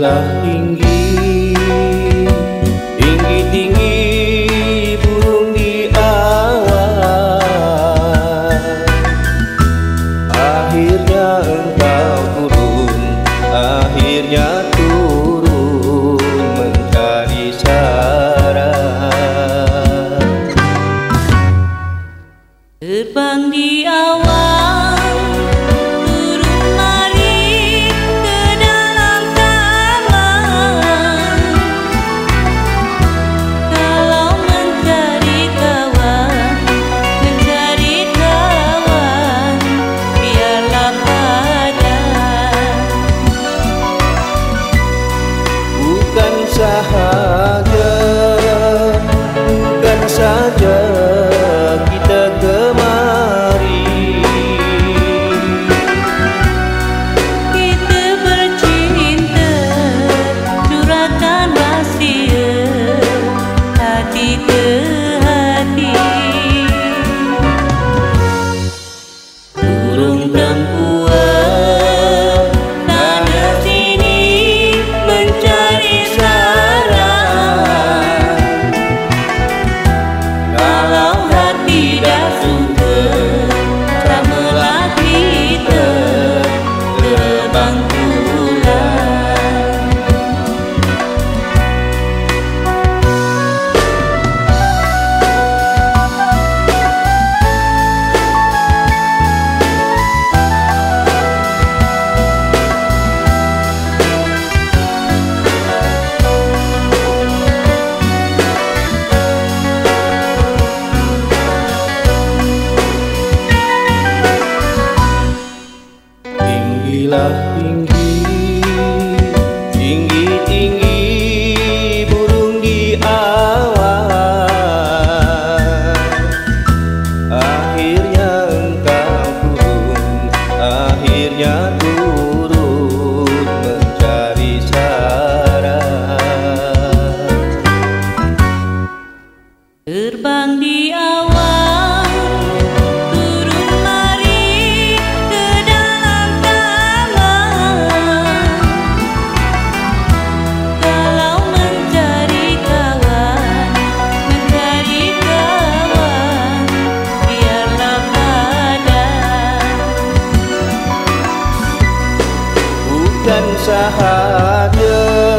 love. Love. dan sahadat